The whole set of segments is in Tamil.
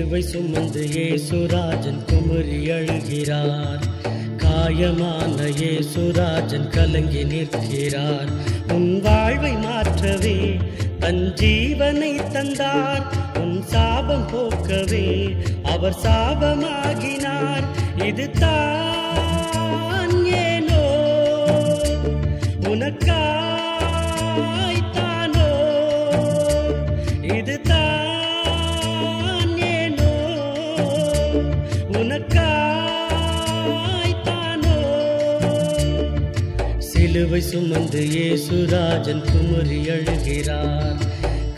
சிலுவை சுமந்து ஏசுராஜன் குமரி அழுகிறார். காயமான ஏசுராஜன் கலங்கி நிற்கிறார். உன் வாழ்வை மாற்றவே தன் ஜீவனை தந்தார். உன் சாபம் போக்கவே அவர் சாபமாகினார். இது தான் ஏனோ உனக்கா உனக்காய்த்தானோ? சிலுவை சுமந்து ஏசுராஜன் குமரி அழுகிறார்.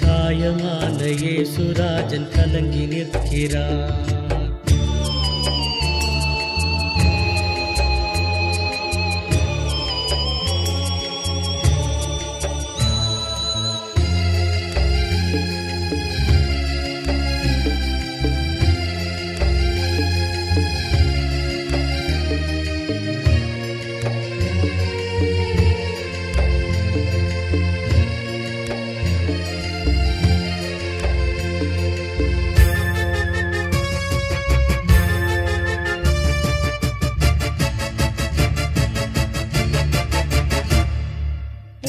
காயமான ஏசுராஜன் கலங்கி நிற்கிறார்.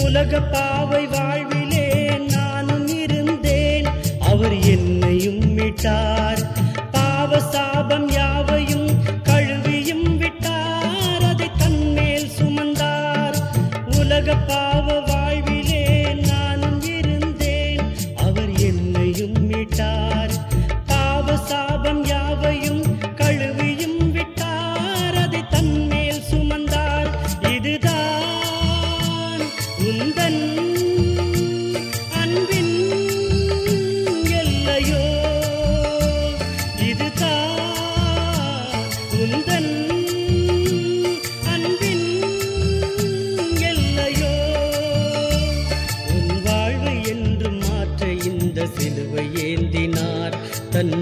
உலக பாவை வாழ்விலே நானும் இருந்தேன். அவர் என்னையும் விட்டார் பாவ சாபம் யாவையும் உந்தன்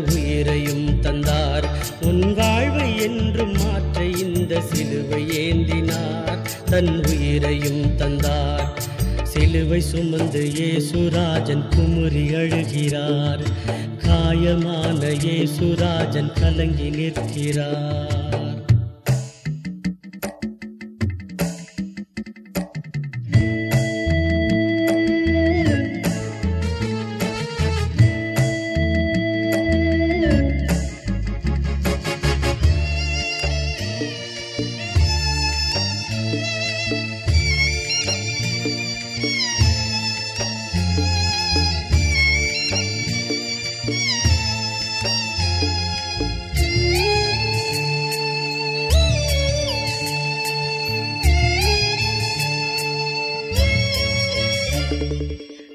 உயிரையும் தந்தார். உன் வாழ்வை என்று மாற்ற இந்த சிலுவை ஏந்தினார். தன் உயிரையும் தந்தார். சிலுவை சுமந்து ஏசுராஜன் குமுறி அழுகிறார். காயமான ஏசுராஜன் கலங்கி நிற்கிறார்.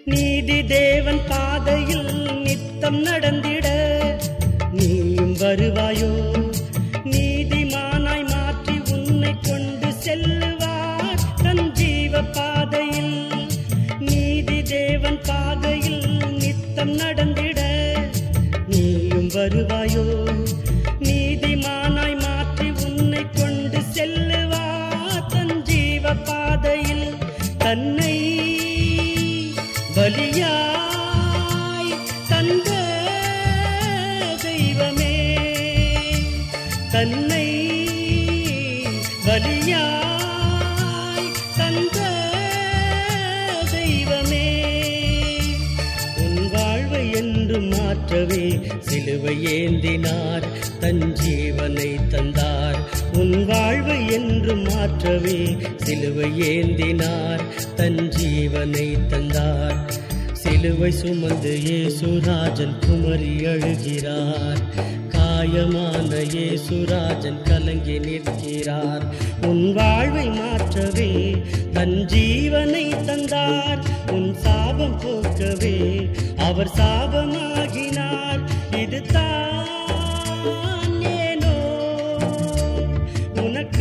நீதி தேவன் பாதையில் நித்தம் நடந்திட. நீயும் வருவாயோ? நீதிமானாய் மாற்றி உன்னை கொண்டு செல்லுவார் தன் ஜீவ பாதையில். நீதி தேவன் பாதையில் நித்தம் நடந்திட. நீயும் வருவாயோ? பலியாய் தந்த தெய்வமே. உன் வாழ்வை என்று மாற்றவே சிலுவை ஏந்தினார் தன் ஜீவனை தந்தார். உன் வாழ்வை என்று மாற்றவே சிலுவை ஏந்தினார் தன் ஜீவனை தந்தார். சிலுவை சுமந்து ஏசுராஜன் குமரி அழுகிறார். மாயமான இயேசுராஜன் கலங்கி நிற்கிறார். உன் வாழ்வை மாற்றவே தன் ஜீவனை தந்தார். உன் சாபம் போக்கவே அவர் சாபமாகினார். இது தான் ஏனோ உனக்காய்த்தானோ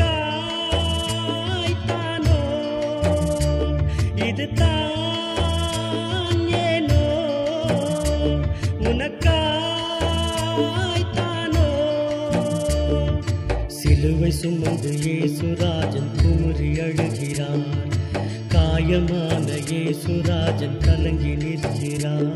இது தான் ஏனோ சிலுவை சுமந்து ஏசுராஜன் குமுறி அழுகிறார் காயமான ஏசுராஜன் கலங்கி நிற்கிறார்